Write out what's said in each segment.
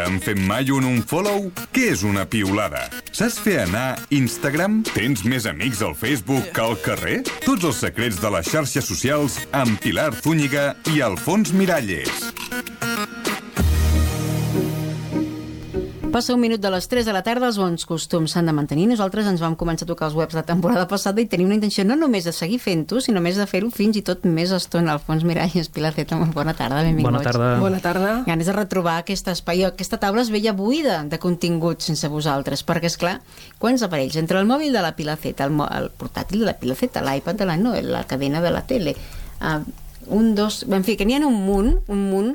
T'han fet mai un unfollow? Què és una piulada? Saps fer anar Instagram? Tens més amics al Facebook que al carrer? Tots els secrets de les xarxes socials amb Pilar Zúñiga i Alfons Miralles. Passa un minut de les 3 de la tarda, els bons costums s'han de mantenir. Nosaltres ens vam començar a tocar els webs la temporada passada i tenim una intenció no només de seguir fent-ho, sinó més de fer-ho fins i tot més estona. Alfons Miralles, Pilar Zeta, molt bona tarda, benvinguts. Bona tarda. Bona tarda. Ganes de retrobar aquest espai. Aquesta taula es veia buida de contingut sense vosaltres, perquè, és clar, quants aparells? Entre el mòbil de la Pilar Zeta, el, el portàtil de la Pilar Zeta, l'iPad de la Noel, la cadena de la tele, uh, un, dos... En fi, que n'hi ha un munt, un munt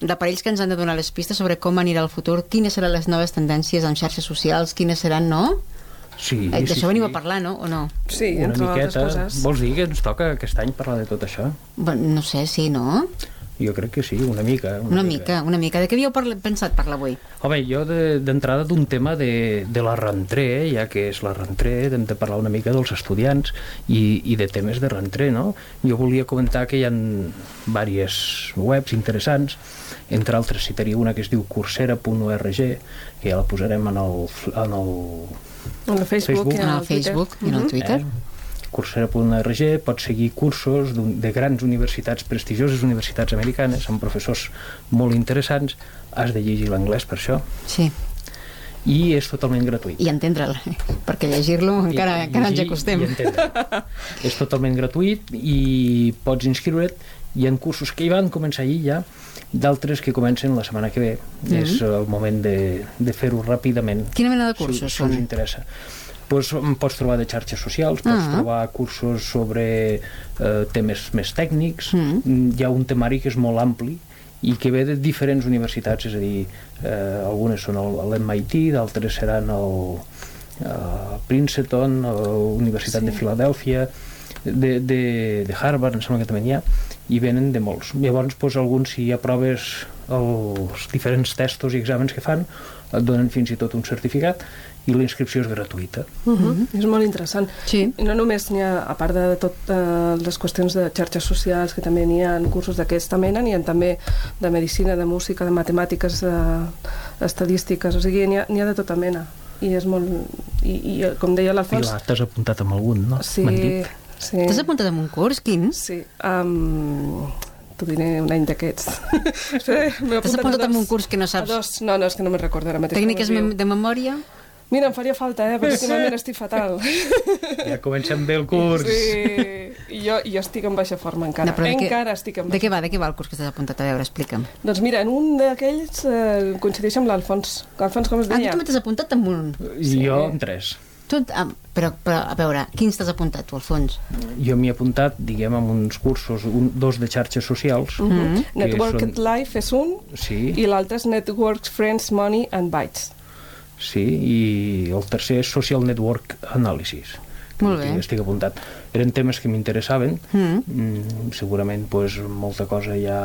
d'aparells que ens han de donar les pistes sobre com anirà el futur, quines seran les noves tendències en xarxes socials, quines seran, no? Sí, Eh, sí, D'això sí. veniu a parlar, no? O no? Sí, Una entre altres miqueta. coses. Vols dir que ens toca aquest any parlar de tot això? Bueno, no sé, sí, no? Jo crec que sí, una mica. Una mica, una mica. De què havíeu parla, pensat parlar avui? Home, jo de- d'entrada d'un tema de, de la rentré, ja que és la rentré, hem de parlar una mica dels estudiants i, i de temes de rentré, no? Jo volia comentar que hi ha diverses webs interessants, entre altres citaria una que es diu coursera.org, que ja la posarem en el, en el En el Facebook, Facebook. En el Twitter. Facebook i en el Twitter? Eh? Coursera.org pot seguir cursos de grans universitats prestigioses, universitats americanes, amb professors molt interessants. Has de llegir l'anglès per això. Sí, I és totalment gratuït. i entendre'l, perquè llegir-lo encara, I- encara ens acostem. i és totalment gratuït i pots inscriure't. Hi ha cursos que hi van començar ahir ja, d'altres que comencen la setmana que ve. Mhm. És el moment de, de fer-ho ràpidament. Quina mena de si- cursos si, us són? interessa pues, en pots trobar de xarxes socials, pots Ah. trobar cursos sobre eh, temes més tècnics, Mm. Mm, hi ha un temari que és molt ampli i que ve de diferents universitats, és a dir, eh, algunes són l'MIT, d'altres seran el eh, Princeton, la Universitat Sí. de Filadèlfia, de, de, de Harvard, em sembla que també n'hi ha, i venen de molts. Llavors, doncs, alguns, si aproves els diferents testos i exàmens que fan, et donen fins i tot un certificat i la inscripció és gratuïta. Uh -huh. És molt interessant. Sí. I no només n'hi ha, a part de tot eh, les qüestions de xarxes socials, que també n'hi ha cursos d'aquesta mena, n'hi ha també de medicina, de música, de matemàtiques, de estadístiques, o sigui, n'hi ha, ha de tota mena. I és molt... I, i com deia l'Alfons... Pilar, t'has apuntat amb algun, no? Sí, sí. T'has apuntat en un curs, quin? Sí. Um, T'ho diré un any d'aquests. T'has apuntat a dos. un curs que no A saps... dos. No, no, és que no me'n recordo ara mateix. Tècniques mem- de memòria? Mira, em faria falta, eh? Perquè últimament estic fatal. Ja comencem bé el curs. Sí, i jo, jo estic en baixa forma encara. No, de encara estic en De baixa què va, de què va el curs que t'has apuntat? A veure, explica'm. Doncs mira, en un d'aquells eh, coincideix amb l'Alfons. L'Alfons, com es Ah, tu deia? també t'has apuntat en un... I jo amb tres. Tu, ah, però, però, a veure, quins t'has apuntat, tu, Alfons? Jo m'hi he apuntat, diguem, amb uns cursos, un, dos de xarxes socials. -huh. que Networked són- Life és un, Sí, i l'altre és Networks, Friends, Money and Bytes. Sí, i el tercer és Social Network Analysis. Molt bé. Estic apuntat. Eren temes que m'interessaven. Mm. Mm, segurament pues, molta cosa ja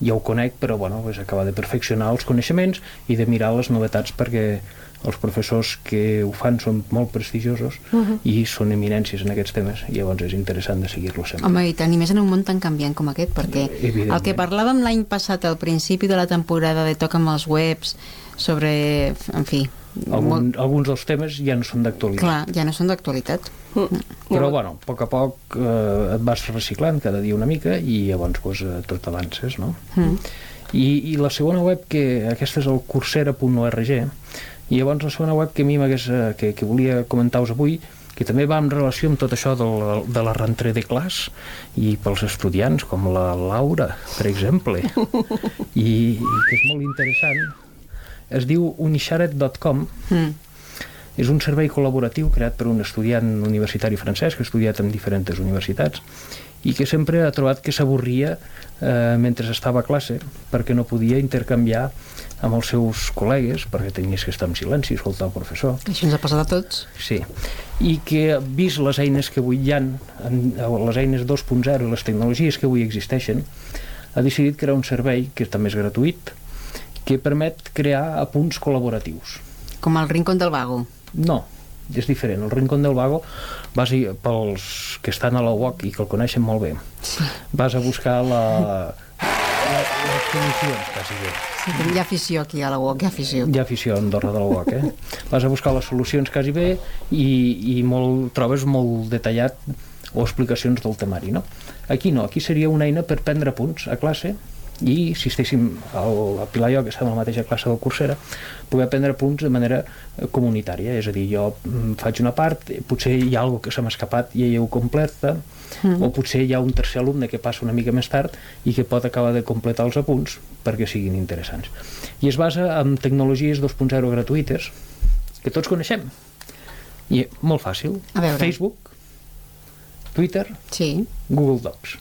ja ho conec, però bueno, pues, acabar de perfeccionar els coneixements i de mirar les novetats perquè els professors que ho fan són molt prestigiosos uh -huh. i són eminències en aquests temes i llavors és interessant de seguir-los sempre. Home, i tant, i més en un món tan canviant com aquest, perquè el que parlàvem l'any passat, al principi de la temporada de Toca amb els webs, sobre, en fi, Algun, molt, alguns dels temes ja no són d'actualitat. clar, ja no són d'actualitat. Mm. Però, bueno, a poc a poc eh, et vas reciclant cada dia una mica i llavors pues, eh, tot avances, no? Mm. I, I la segona web, que aquesta és el coursera.org, i llavors la segona web que a mi eh, que, que volia comentar-vos avui, que també va en relació amb tot això de la, de la rentrée de classe i pels estudiants, com la Laura, per exemple, i, i que és molt interessant, es diu unisharet.com, Mm. és un servei col·laboratiu creat per un estudiant universitari francès que ha estudiat en diferents universitats i que sempre ha trobat que s'avorria eh, mentre estava a classe perquè no podia intercanviar amb els seus col·legues, perquè tenies que estar en silenci i escoltar el professor. Això ens ha passat a tots. Sí. I que, vist les eines que avui hi ha, les eines 2.0 i les tecnologies que avui existeixen, ha decidit crear un servei que també és gratuït, que permet crear apunts col·laboratius. Com el Rincón del Vago. No, és diferent. El Rincón del Vago, vas a, pels que estan a la UOC i que el coneixen molt bé, vas a buscar la, les solucions, quasi bé. Sí, hi ha afició aquí a la UOC, hi ha afició. Hi ha afició a Andorra de la UOC, eh? Vas a buscar les solucions quasi bé i, i molt, trobes molt detallat o explicacions del temari, no? Aquí no, aquí seria una eina per prendre punts a classe i si estéssim al, a Pilar i jo, que estem a la mateixa classe del Coursera, poder prendre punts de manera eh, comunitària, és a dir, jo mm, faig una part, potser hi ha alguna que se m'ha escapat i ella ho completa, mm. o potser hi ha un tercer alumne que passa una mica més tard i que pot acabar de completar els apunts perquè siguin interessants. I es basa en tecnologies 2.0 gratuïtes que tots coneixem. I molt fàcil. A veure. Facebook, Twitter, Sí. Google Docs.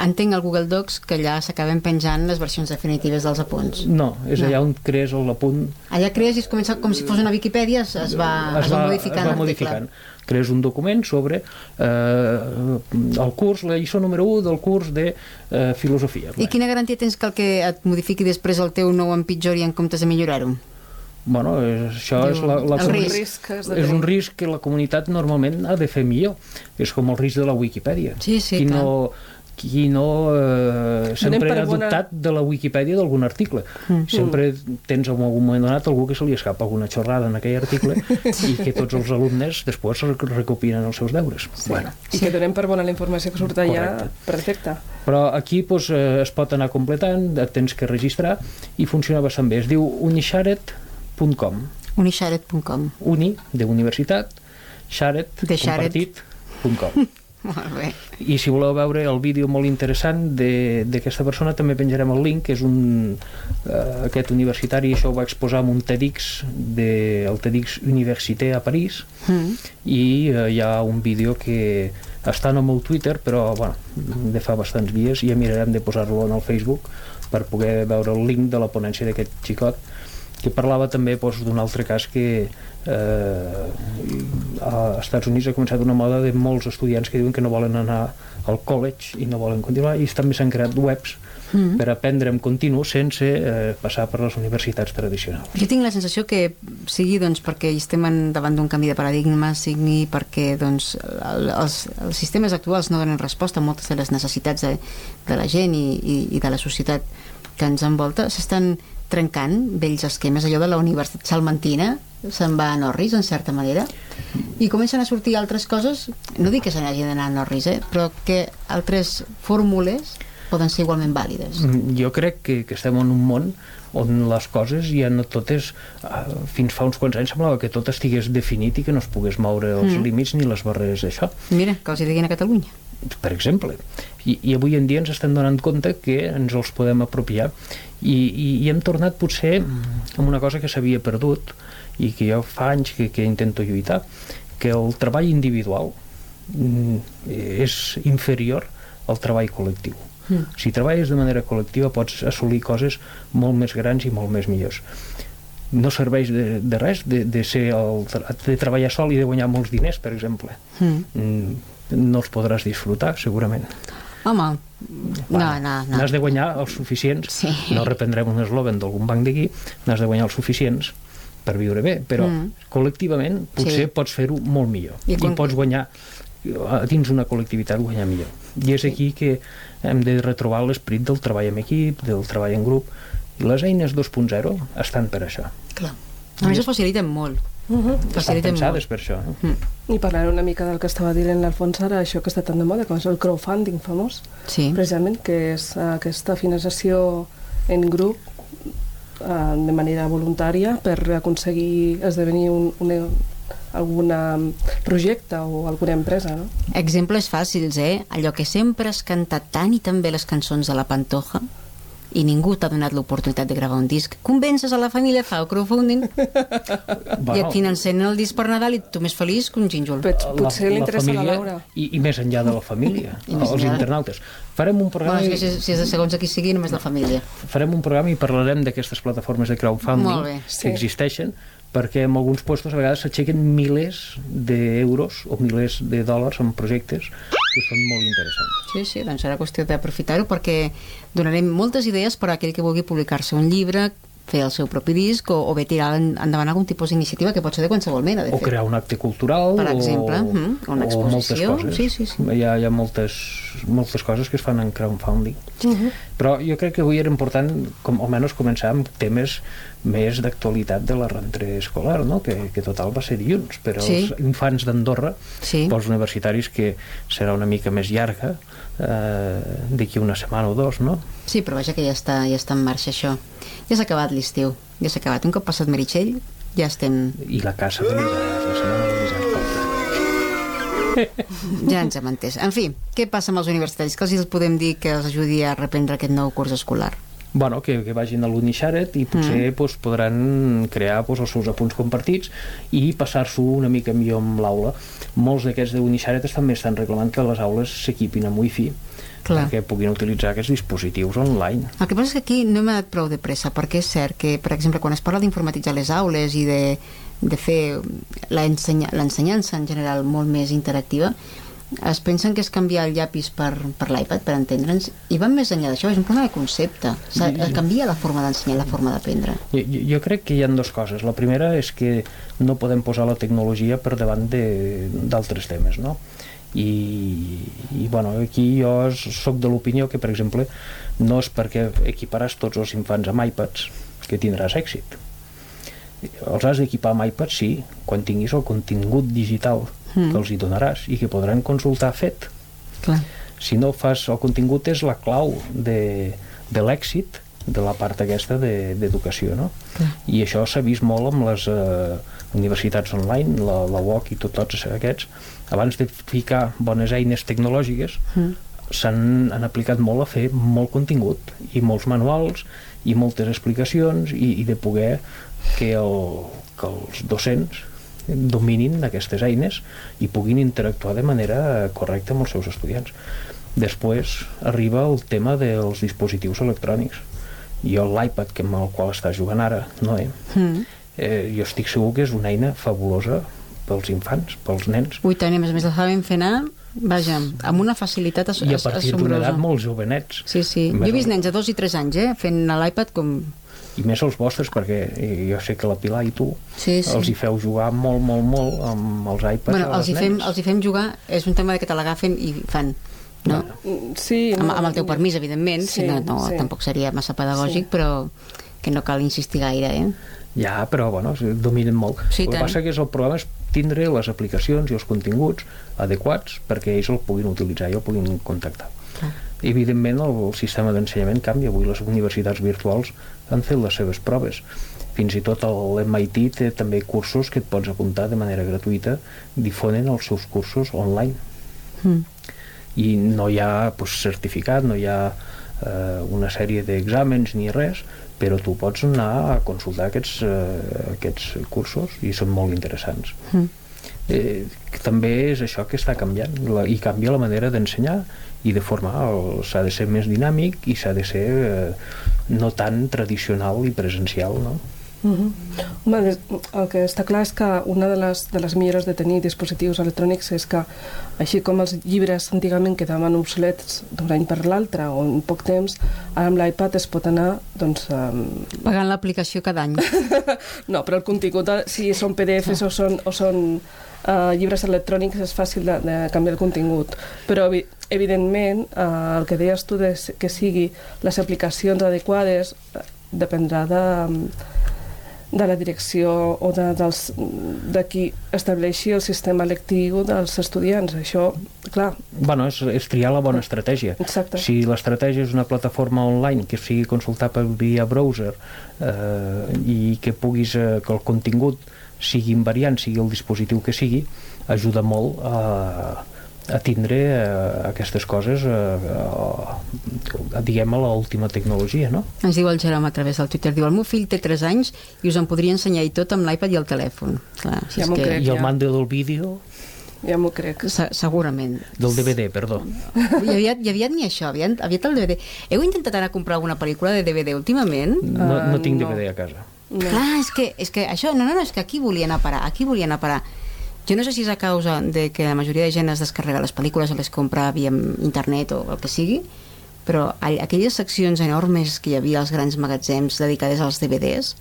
Entenc al Google Docs que allà s'acaben penjant les versions definitives dels apunts. No, és No. allà on crees l'apunt Allà crees i es comença com si fos una Viquipèdia, es, es va, es, va modificant es va l'article. modificant. Crees un document sobre eh, el curs, la lliçó número 1 del curs de eh, filosofia. I quina garantia tens que el que et modifiqui després el teu nou empitjori en comptes de millorar-ho? Bueno, és, això Diu, és la, la el risc. de és un risc que la comunitat normalment ha de fer millor. És com el risc de la Wikipedia. Sí, sí, qui clar. no, qui no eh, sempre ha bona- dubtat de la Wikipedia d'algun article. Mm. Sempre tens en algun moment donat algú que se li escapa alguna xorrada en aquell article i que tots els alumnes després rec- recopilen els seus deures. Sí. Bueno, I que donem per bona la informació que surt allà, Correcte. perfecte. però aquí doncs, eh, es pot anar completant, et tens que registrar i funciona bastant bé. Es diu unisharet.com Unisharet.com uni, de universitat, sharet, De Sharet. compartit.com. Molt bé. I si voleu veure el vídeo molt interessant de- d'aquesta persona, també penjarem el link, que és un, eh, aquest universitari, això ho va exposar en un TEDx, de, el TEDx Université a París, Mm. i eh, hi ha un vídeo que està en el meu Twitter, però bueno, de fa bastants dies, i ja mirarem de posar-lo en el Facebook per poder veure el link de la ponència d'aquest xicot que parlava també doncs, d'un altre cas que eh, als Estats Units ha començat una moda de molts estudiants que diuen que no volen anar al college i no volen continuar i també s'han creat webs mm. per aprendre en continu sense eh, passar per les universitats tradicionals. Jo tinc la sensació que sigui doncs, perquè estem en, davant d'un canvi de paradigma, sigui perquè doncs, el, els, els sistemes actuals no donen resposta a moltes de les necessitats de, de la gent i, i, i de la societat que ens envolta, s'estan trencant vells esquemes, allò de la Universitat Salmantina se'n va a Norris, en certa manera, i comencen a sortir altres coses, no dic que se n'hagi d'anar a Norris, eh, però que altres fórmules poden ser igualment vàlides. Mm, Jo crec que, que estem en un món on les coses ja no totes eh, fins fa uns quants anys semblava que tot estigués definit i que no es pogués moure els mm. límits ni les barreres d'això Mira, que els hi diguin a Catalunya. Per exemple. I, i avui en dia ens estem donant compte que ens els podem apropiar. I, i, i hem tornat potser amb una cosa que s'havia perdut i que jo fa anys que, que intento lluitar que el treball individual mm, és inferior al treball col·lectiu. Mm. si treballes de manera col·lectiva pots assolir coses molt més grans i molt més millors. No serveix de, de res de, de, ser el, de treballar sol i de guanyar molts diners, per exemple. Mm. mm, no els podràs disfrutar, segurament. Home, no, no, no. N'has de guanyar els suficients, Sí. no reprendrem un eslògan d'algun banc d'aquí, n'has de guanyar els suficients per viure bé, però Mm. col·lectivament potser Sí. pots fer-ho molt millor I i, quan- pots guanyar a dins una col·lectivitat guanyar millor i és aquí que hem de retrobar l'esperit del treball en equip, del treball en grup i les eines 2.0 estan per això Clar. A més, ho faciliten molt. Uh -huh. estan pensades molt. per això no? Mm. I parlant una mica del que estava dient l'Alfons ara, això que està tan de moda, com és el crowdfunding famós, Sí. precisament, que és aquesta finançació en grup eh, de manera voluntària per aconseguir esdevenir un, un, algun projecte o alguna empresa, no? Exemples fàcils, eh? Allò que sempre has cantat tant i tan bé les cançons de la Pantoja i ningú t'ha donat l'oportunitat de gravar un disc. Convences a la família, fa el crowdfunding i et financen el disc per Nadal i tu més feliç que un gínjol. Pot, potser li interessa la família Laura. I, i més enllà de la família, els enllà. internautes. Farem un Bueno, programa, és que si, si és de segons a qui sigui, només la família. farem un programa i parlarem d'aquestes plataformes de crowdfunding bé. que Sí. existeixen perquè en alguns puestos a vegades s'aixequen milers d'euros o milers de dòlars en projectes que són molt interessants. Sí, sí, doncs serà qüestió d'aprofitar-ho perquè donarem moltes idees per a aquell que vulgui publicar-se un llibre, fer el seu propi disc o, o bé tirar en- endavant algun tipus d'iniciativa que pot ser de qualsevol mena, de o fet. crear un acte cultural Per o- exemple, o una o moltes exposició, coses. sí, sí, sí. Hi ha, hi ha moltes, moltes coses que es fan en crowdfunding Mhm. però jo crec que avui era important com, almenys començar amb temes més d'actualitat de la rentrée escolar no? que, que total va ser dilluns per als Sí. infants d'Andorra Sí. pels universitaris que serà una mica més llarga eh, d'aquí una setmana o dos no? Sí, però vaja que ja està, ja està en marxa això. Ja s'ha acabat l'estiu, ja s'ha acabat. Un cop passat Meritxell, ja estem... i la caça de Ja ens hem entès. En fi, què passa amb els universitaris? Que els podem dir que els ajudi a reprendre aquest nou curs escolar? Bueno, que, que vagin a l'Unisharet i potser mm. pues, podran crear pues, els seus apunts compartits i passar-s'ho una mica millor amb l'aula. Molts d'aquests d'Unisharet també estan reclamant que les aules s'equipin amb wifi Clar. perquè puguin utilitzar aquests dispositius online. El que passa és que aquí no hem anat prou de pressa, perquè és cert que, per exemple, quan es parla d'informatitzar les aules i de, de fer l'ensenya- l'ensenyança en general molt més interactiva, es pensen que és canviar el llapis per, per l'iPad, per entendre'ns, i van més enllà d'això, és un problema de concepte. S'ha- Canvia la forma d'ensenyar, la forma d'aprendre. Jo, jo- crec que hi ha dues coses. La primera és que no podem posar la tecnologia per davant d'altres temes, no? I, i bueno, aquí jo sóc de l'opinió que, per exemple, no és perquè equiparàs tots els infants amb iPads que tindràs èxit. Els has d'equipar amb iPads, sí, quan tinguis el contingut digital Mm. que els hi donaràs i que podran consultar fet. Clar. Si no fas el contingut és la clau de, de l'èxit de la part aquesta de- d'educació, no? Clar. I això s'ha vist molt amb les eh, universitats online, la, la UOC i tot, tots aquests. Abans de ficar bones eines tecnològiques, Mm. s'han han aplicat molt a fer molt contingut i molts manuals i moltes explicacions i, i de poder que, el, que els docents dominin aquestes eines i puguin interactuar de manera correcta amb els seus estudiants. Després arriba el tema dels dispositius electrònics. Jo l'iPad que amb el qual està jugant ara, no, eh? Mm. eh jo estic segur que és una eina fabulosa pels infants, pels nens, Ui, tant, a més a més la saben fer anar, vaja, amb una facilitat as i a partir d'una assombrosa. edat molt jovenets. Sí, sí. Jo he vist nens de 2 i 3 anys, eh, fent l'iPad com... i més els vostres perquè eh, jo sé que la Pilar i tu Sí, sí. els hi feu jugar molt, molt, molt amb els iPads Bueno, els hi, fem, els hi fem jugar, és un tema de que te l'agafen i fan, no? Mm, Sí, Amb, no, amb el teu permís, evidentment, Sí, si no, no sí. tampoc seria massa pedagògic, Sí. però que no cal insistir gaire, eh? Ja, però bueno, dominen molt. Sí, el que passa que és el problema és tindre les aplicacions i els continguts adequats perquè ells el puguin utilitzar i el puguin contactar. Clar. Evidentment, el, el sistema d'ensenyament canvia. Avui les universitats virtuals han fet les seves proves. Fins i tot l'MIT té també cursos que et pots apuntar de manera gratuïta, difonen els seus cursos online. Mm. i no hi ha pues, certificat, no hi ha eh, una sèrie d'exàmens ni res, però tu pots anar a consultar aquests, eh, aquests cursos i són molt interessants. Mm. Eh, que també és això que està canviant la, i canvia la manera d'ensenyar i de formar, s'ha de ser més dinàmic i s'ha de ser eh, no tan tradicional i presencial, no? Mhm. Home, des- el que està clar és que una de les, de les millores de tenir dispositius electrònics és que, així com els llibres antigament quedaven obsolets d'un any per l'altre o en poc temps, ara amb l'iPad es pot anar doncs, um, Pagant l'aplicació cada any. no, però el contingut, eh, si són PDFs o són, o són uh, llibres electrònics, és fàcil de, de canviar el contingut. Però, evi- evidentment, uh, el que deies tu de que sigui les aplicacions adequades eh, dependrà de, de la direcció o de, dels, de qui estableixi el sistema lectiu dels estudiants. Això, clar, Bueno, és, és triar la bona estratègia. Exacte. Si l'estratègia és una plataforma online que sigui consultable via browser eh, i que puguis eh, que el contingut sigui invariant, sigui el dispositiu que sigui, ajuda molt a, a tindre eh, aquestes coses eh, a, a, diguem a l'última tecnologia, no? Ens diu el Jerome a través del Twitter, diu, el meu fill té 3 anys i us en podria ensenyar i tot amb l'iPad i el telèfon. Clar, si Ja és que... crec. I el ja. mando del vídeo, ja m'ho crec. Se segurament. del DVD, perdó. I aviat, i aviat ni això, aviat, aviat el DVD. Heu intentat anar a comprar alguna pel·lícula de DVD últimament? No, no tinc no. DVD a casa. No. Clar, és que, és que això, no, no, no, és que aquí volia anar a parar, aquí volia anar a parar. Jo no sé si és a causa de que la majoria de gent es descarrega les pel·lícules o les compra via internet o el que sigui, però aquelles seccions enormes que hi havia als grans magatzems dedicades als DVDs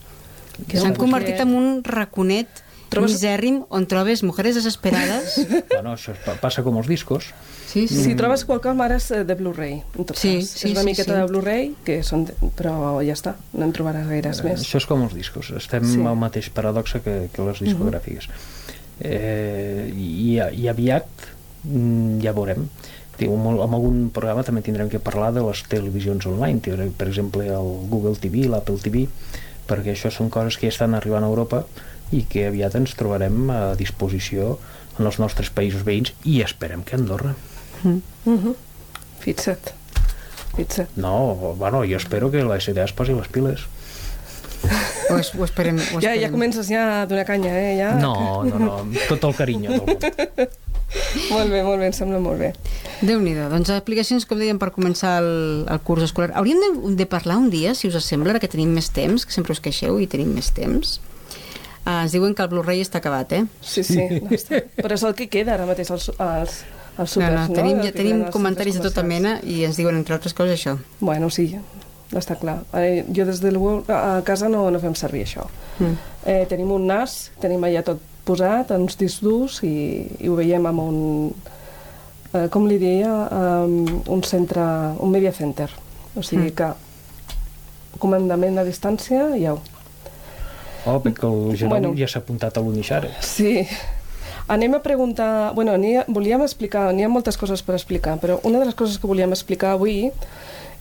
que s'han convertit en un raconet Trobes- misèrrim on trobes mujeres desesperades Bueno, això pa- passa com els discos. sí, sí. Si trobes qualcom ara és eh, de Blu-ray, Sí, sí, és una sí, miqueta sí. de Blu-ray, que són de... però ja està, no en trobaràs gaires més. Això és com els discos. Estem Sí. sí. al mateix paradoxa que, que les discogràfiques. Uh -huh. Eh, i, I aviat mm, ja veurem. Amb algun programa també tindrem que parlar de les televisions online, per exemple el Google TV, l'Apple TV, perquè això són coses que ja estan arribant a Europa i que aviat ens trobarem a disposició en els nostres països veïns i esperem que Andorra. Uh -huh. Fixa't. Fixa't. No, bueno, jo espero que la SDA es posi les piles. Ho, es, ho esperem, ho Ja, esperem. ja comences ja a donar canya, eh? Ja. No, no, no, tot el carinyo del món. Molt bé, molt bé, em sembla molt bé. déu nhi Doncs aplicacions, com dèiem, per començar el, el curs escolar. Hauríem de, de parlar un dia, si us sembla, ara que tenim més temps, que sempre us queixeu i tenim més temps. Uh, ens diuen que el Blu-ray està acabat, eh? Sí, sí. No, està... Però és el que queda ara mateix als, als, als No, supers, no, no? tenim, El ja tenim comentaris de tota mena i ens diuen, entre altres coses, això. Bueno, sí, està clar. Eh, jo des de a casa no, no fem servir això. Mm. Eh, tenim un NAS, tenim allà tot posat, uns discs durs, i, i ho veiem amb un... Eh, com li deia? Um, un centre, un media center. O sigui Mm. que comandament a distància, ja ho... Oh, perquè el Jerome Bueno. ja s'ha apuntat a l'Unixara. Sí. Anem a preguntar... Bueno, ha, volíem explicar, n'hi ha moltes coses per explicar, però una de les coses que volíem explicar avui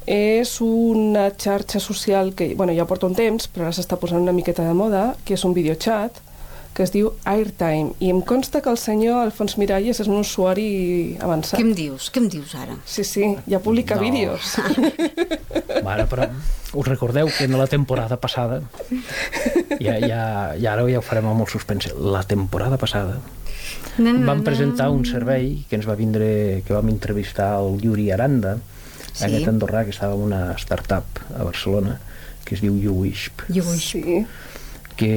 és una xarxa social que, bueno, ja porta un temps, però ara s'està posant una miqueta de moda, que és un videochat, que es diu Airtime. I em consta que el senyor Alfons Miralles és un usuari avançat. Què em dius? Què em dius ara? Sí, sí, ja publica No. vídeos. Mare, però us recordeu que en la temporada passada, ja, ja, ja ara ja ho farem amb molt suspense, la temporada passada Na, na, vam presentar un servei que ens va vindre, que vam entrevistar el Yuri Aranda, Sí. aquest andorrà que estava en una startup a Barcelona, que es diu YouWishp, Jo vull. Sí. que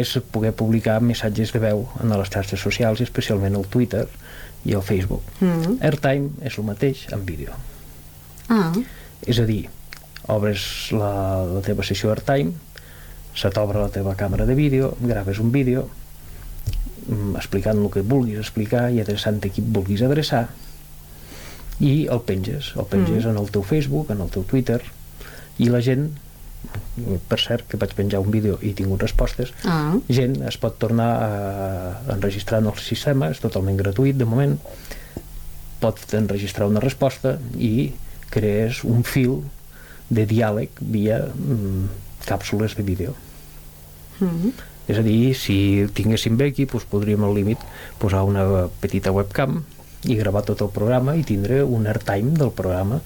és poder publicar missatges de veu en les xarxes socials, i especialment el Twitter i el Facebook. Mm. Airtime és el mateix en vídeo. Ah, És a dir, obres la, la teva sessió Airtime, se t'obre la teva càmera de vídeo, graves un vídeo mm, explicant el que vulguis explicar i adreçant a qui vulguis adreçar i el penges, el penges mm. en el teu Facebook, en el teu Twitter i la gent per cert que vaig penjar un vídeo i he tingut respostes ah. gent es pot tornar a enregistrar en el sistema, és totalment gratuït de moment, pot enregistrar una resposta i crees un fil de diàleg via mm, càpsules de vídeo. Mm. És a dir, si tinguéssim bé aquí, doncs podríem al límit posar una petita webcam i gravar tot el programa i tindre un airtime del programa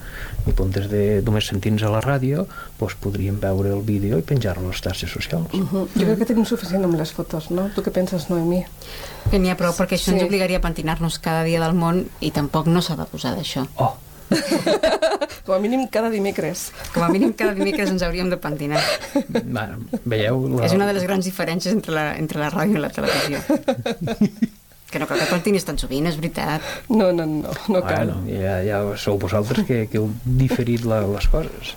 i en comptes de només sentir-nos a la ràdio doncs podríem veure el vídeo i penjar-lo a les xarxes socials. Uh -huh. Jo crec que tenim suficient amb les fotos, no? Tu què penses, Noemí? Que n'hi ha prou, perquè això Sí. ens obligaria a pentinar-nos cada dia del món i tampoc no s'ha de posar d'això. Oh, Com a mínim cada dimecres. Com a mínim cada dimecres ens hauríem de pentinar. va, veieu? La... És una de les grans diferències entre la, entre la ràdio i la televisió. que no cal que pentinis tan sovint, és veritat. No, no, no, no cal. Bueno, ja, ja sou vosaltres que, que heu diferit la, les coses.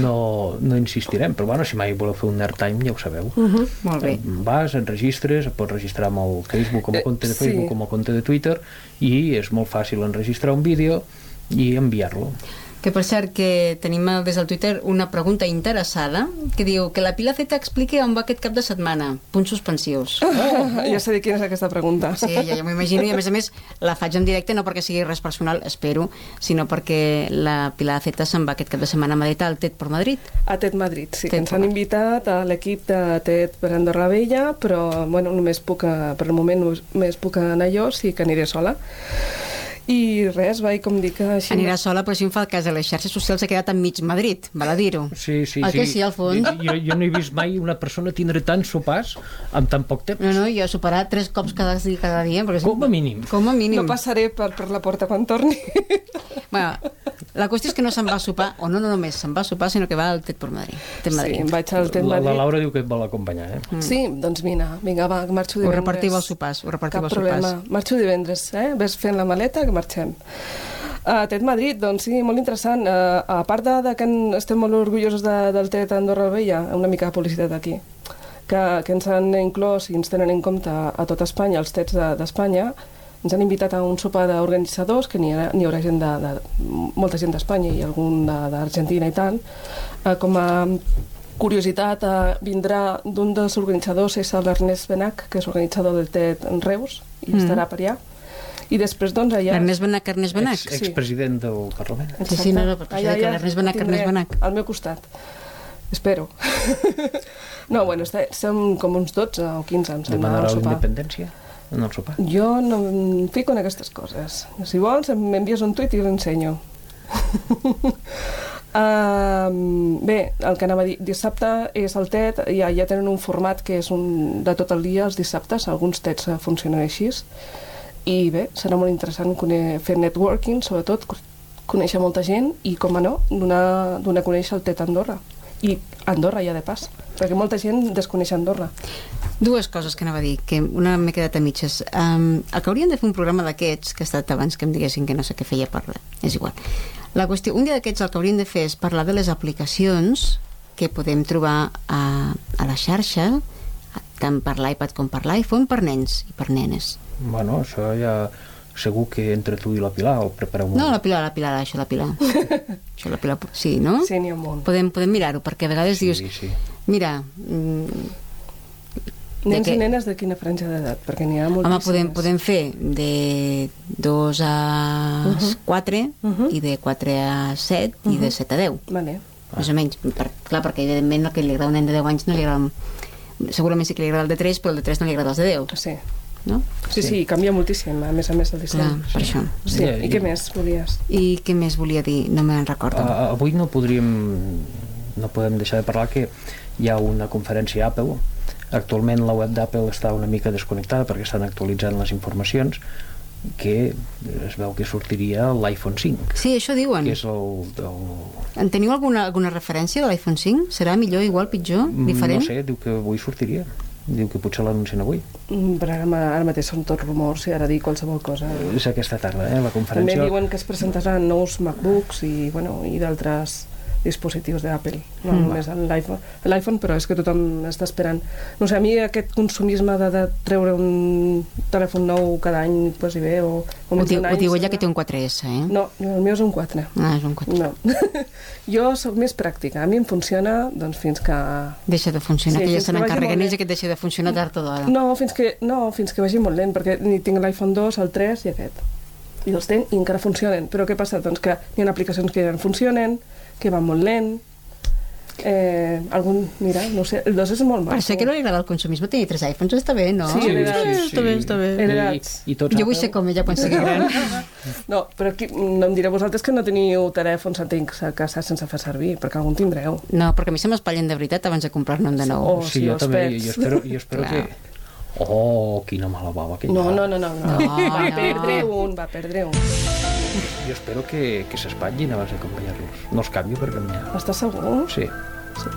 No, no insistirem, però bueno, si mai voleu fer un airtime ja ho sabeu. Uh -huh. Molt bé. Vas, et registres, et pots registrar amb el Facebook, amb el Eh, compte de sí. Facebook, amb el compte de Twitter, i és molt fàcil enregistrar un vídeo i enviar-lo. Que per cert que tenim des del Twitter una pregunta interessada que diu que la Pilar Z expliqui on va aquest cap de setmana. Punts suspensius. Ah, ja sé de quina és aquesta pregunta. Sí, ja, ja m'ho imagino i a més a més la faig en directe no perquè sigui res personal, espero, sinó perquè la Pilar Z se'n va aquest cap de setmana a Madrid al TED per Madrid. A TED Madrid, sí, TED que ens han invitat a l'equip de TED per Andorra Vella, però bueno, només puc, eh, per el moment només puc anar jo, sí que aniré sola. I res, vaig com dir que així... Anirà sola, però si em fa el cas de les xarxes socials ha quedat enmig Madrid, val a dir-ho. Sí, sí, Oi sí. que sí, Alfons? Jo, jo no he vist mai una persona tindre tants sopars amb tan poc temps. No, no, jo he superat tres cops cada, dia- cada dia. Perquè Com a mínim. Com a mínim. No passaré per, per la porta quan torni. Bueno, la qüestió és que no se'n va a sopar, o no, no només se'n va a sopar, sinó que va al TED per Madrid. TED Sí, Madrid. em vaig al TED La, la Madrid. Laura diu que et vol acompanyar, eh? Mm. Sí, doncs vine, vinga, va, marxo Ho divendres. repartiu als sopars, ho repartiu Cap als problema. sopars. Marxo divendres, eh? Ves fent la maleta que marxem. Uh, TED Madrid, doncs sí, molt interessant. Uh, a part de, de que en, estem molt orgullosos de, del TED Andorra la Vella, una mica de publicitat aquí, que, que ens han inclòs i ens tenen en compte a tot Espanya, els TEDs d'Espanya, de, ens han invitat a un sopar d'organitzadors, que n'hi ha, haurà gent de, de, molta gent d'Espanya i algun d'Argentina i tal. Uh, com a curiositat, uh, vindrà d'un dels organitzadors, és l'Ernest Benac, que és organitzador del TED en Reus, i mm. estarà per allà i després doncs allà... Ernest Benac, Ernest Benac? Ex Expresident del Parlament. Sí, sí, no, no, per allà, allà, Ernest Benac, Ernest Benac. Al meu costat. Espero. no, bueno, està, som com uns 12 o 15 anys. Demanarà la independència en el sopar? Jo no em fico en aquestes coses. Si vols, m'envies un tuit i l'ensenyo. Uh, bé, el que anava a dir, dissabte és el TED, ja, ja tenen un format que és un, de tot el dia els dissabtes, alguns TEDs funcionen així, i bé, serà molt interessant fer networking, sobretot conèixer molta gent i, com a no, donar, donar a conèixer el TET Andorra. I Andorra ja de pas, perquè molta gent desconeix Andorra. Dues coses que anava a dir, que una m'he quedat a mitges. Um, el que hauríem de fer un programa d'aquests, que ha estat abans que em diguessin que no sé què feia parlar, és igual. La qüestió, un dia d'aquests el que hauríem de fer és parlar de les aplicacions que podem trobar a, a la xarxa, tant per l'iPad com per l'iPhone, per nens i per nenes Bueno, això ja segur que entre tu i la Pilar ho prepareu molt. No, la Pilar, la Pilar, això la Pilar. això la Pilar, sí, no? Sí, n'hi ha molt. Podem, podem mirar-ho, perquè a vegades sí, dius... Sí. Mira... Mm, Nens que... i nenes de quina franja d'edat? Perquè n'hi ha moltíssimes. Home, podem, podem fer de 2 a uh -huh. 4 uh -huh. i de 4 a 7 uh -huh. i de 7 a 10. Vale. Més o menys. Per, clar, perquè evidentment el que li agrada a un nen de 10 anys no li agrada... Segurament sí que li agrada el de 3, però el de 3 no li agrada els de 10. Sí no? Sí, sí, sí, canvia moltíssim, a més a més el disseny. Clar, per això. Sí, i, i què més volies? I què més volia dir? No me'n recordo. Uh, avui no podríem no podem deixar de parlar que hi ha una conferència Apple actualment la web d'Apple està una mica desconnectada perquè estan actualitzant les informacions que es veu que sortiria l'iPhone 5 Sí, això diuen que és el, el... En teniu alguna, alguna referència de l'iPhone 5? Serà millor, igual, pitjor, mm, diferent? No sé, diu que avui sortiria diu que potser l'anuncien avui. Mm, però ara, ara mateix són tots rumors i ara dir qualsevol cosa. És aquesta tarda, eh, la conferència. També diuen que es presentaran nous MacBooks i, bueno, i d'altres dispositius d'Apple, no mm. només l'iPhone, però és que tothom està esperant. No sé, a mi aquest consumisme de, de treure un telèfon nou cada any, pues, hi ve, o, o ho, diu, ho diu ella que té un 4S, eh? No, el meu és un 4. Ah, és un 4. No. jo sóc més pràctica, a mi em funciona doncs, fins que... Deixa de funcionar, sí, que ja se n'encarreguen ells que deixa de funcionar tard o d'hora. No, fins que, no, fins que vagi molt lent, perquè ni tinc l'iPhone 2, el 3 i aquest. I els tenc i encara funcionen. Però què passa? Doncs que hi ha aplicacions que ja no funcionen, que va molt lent, eh, algun, mira, no sé, el 2 és molt maco. Per ser que no li agrada el consumisme, tenir tres iPhones està bé, no? Sí, sí, sí, sí, està bé, està bé. I, i tots jo vull ser com ella quan sigui gran. no, però aquí, no em direu vosaltres que no teniu telèfons a casa sense fer servir, perquè algun tindreu. No, perquè a mi se m'espatllen de veritat abans de comprar-ne un de nou. Oh, sí, sí jo també, jo espero, jo espero que... Oh, quina mala bava aquella. No, no, no, no. no. no va no. perdre un, va perdre un. Jo espero que, que s'espatllin abans de canviar-los. No els canvio per canviar. Estàs segur? Sí. sí.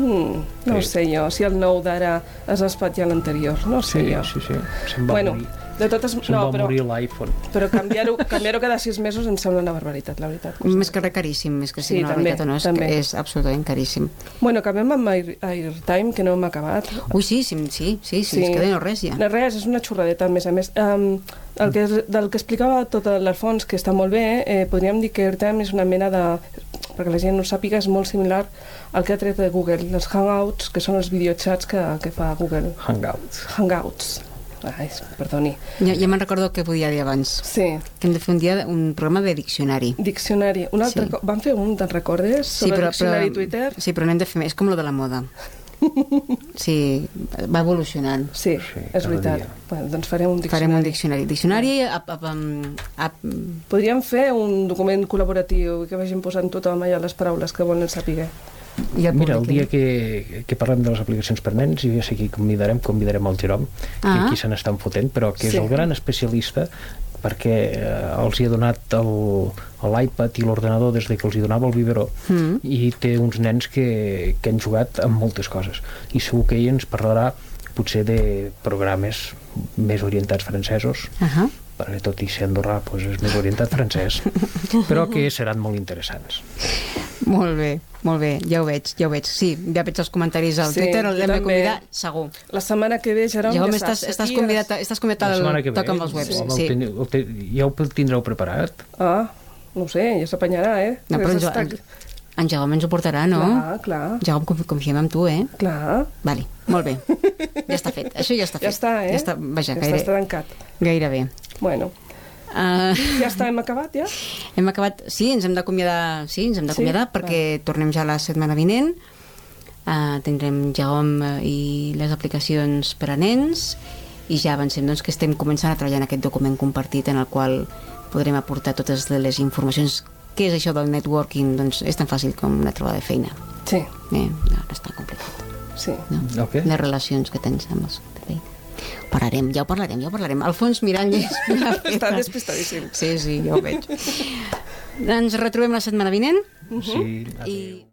Mm, no sí. sé jo, si el nou d'ara es espatlla l'anterior, no sé sí, jo. Sí, sí, se'n va bueno, morir. De totes, Se'n no, va però, morir l'iPhone. Però canviar-ho canviar cada sis mesos em sembla una barbaritat, la veritat. Més que res caríssim, més que sigui sí, una també, barbaritat o no, és, també. és absolutament caríssim. Bueno, acabem amb Air, Airtime, que no hem acabat. Ui, sí, sí, sí, sí, sí, sí. ens queda no res ja. No, res, és una xorradeta, a més a més. Um, el que, del que explicava tot l'Alfons, que està molt bé, eh, podríem dir que Airtime és una mena de perquè la gent no sàpiga, és molt similar al que ha tret de Google, els Hangouts, que són els videochats que, que fa Google. Hangouts. Hangouts. Ai, perdoni. Ja, ja me'n recordo que podia dir abans. Sí. Que hem de fer un dia un programa de diccionari. Diccionari. Un altre sí. Van fer un, te'n recordes? Sobre sí, però, diccionari però, Twitter? Sí, però n'hem de fer més. És com lo de la moda. Sí, va evolucionant. Sí, sí és veritat. Bueno, doncs farem un diccionari. Farem un diccionari. Diccionari... A, a, a, a... Podríem fer un document col·laboratiu que vagin posant tothom allà les paraules que volen saber. El Mira, el dia que, que parlem de les aplicacions per nens, jo ja sé qui convidarem, convidarem el Jerome, ah. que aquí se n'estan fotent, però que és sí. el gran especialista perquè eh, els hi ha donat l'iPad i l'ordenador des de que els hi donava el biberó mm. i té uns nens que, que han jugat amb moltes coses i segur que ell ens parlarà potser de programes més orientats francesos uh -huh perquè tot i ser andorrà doncs és més orientat francès, però que seran molt interessants. Molt bé, molt bé, ja ho veig, ja ho veig. Sí, ja veig els comentaris al Sí, Twitter, l'hem de també. convidar, segur. La setmana que ve, Jerome, Jaume, ja estàs, estàs convidat, estàs convidat La setmana al que ve, Toc amb els webs. home, Sí. el ten, el ten, ja ho tindreu preparat? Ah, no ho sé, ja s'apanyarà, eh? No, però en, És Jo, estar- en, en Jaume ens ho portarà, no? Clar, clar, Jaume, confi- confiem en tu, eh? clar. Vale, molt bé. Ja està fet. Això ja està fet. Ja està, eh? Ja està, vaja, ja gaire, està tancat. gairebé. Bueno, Uh, ja està, hem acabat, ja? hem acabat... Sí, ens hem d'acomiadar sí, ens hem d'acomiadar Sí? perquè tornem ja la setmana vinent. Uh, tindrem Jaume i les aplicacions per a nens i ja avancem doncs, que estem començant a treballar en aquest document compartit en el qual podrem aportar totes les informacions què és això del networking? Doncs és tan fàcil com una trobada de feina. Sí, Eh? No, no és tan complicat. sí. No? Ok. Les relacions que tens amb els. Parlarem, ja ho parlarem, ja ho parlarem. Alfons Miralles. Està despistadíssim. Sí, sí, ja ho veig. Ens retrobem la setmana vinent Sí, i...